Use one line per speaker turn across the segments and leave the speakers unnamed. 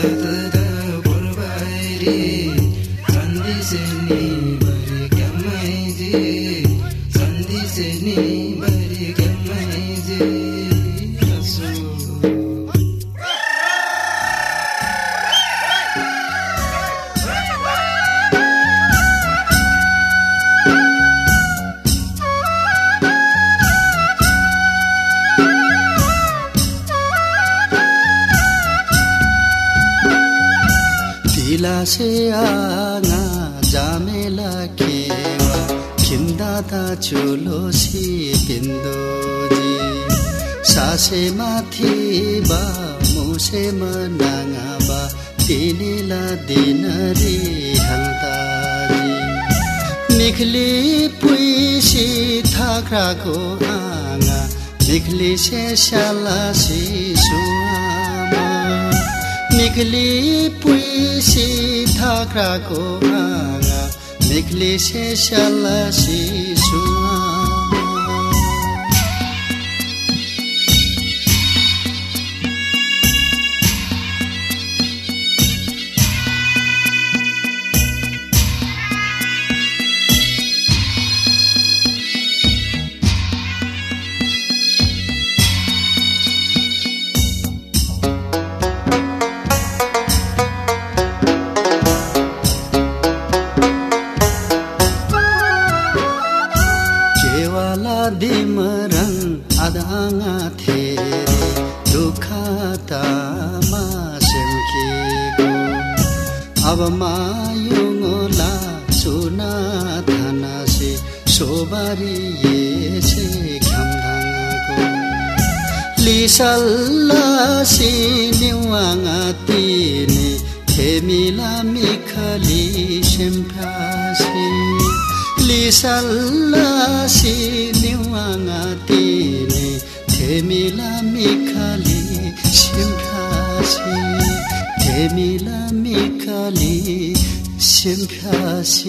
to the
गिलासे आना जामेला केवा खिन्दाता चुलो जी सासे माथि बा मुसे मनाङा बा तिनीला दिन रे निखली पुइसी थाक्राको आँगा निखली से सिसु सु मेघले पुसी थाक्राको भाँडा मेघले सेसला सिसुमा tama sem ki go av ma yo ngo la su 心开始，甜蜜蜜觅，分心开始。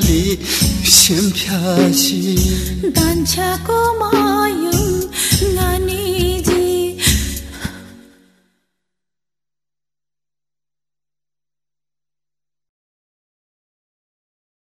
里先飘起，
单车哥嘛。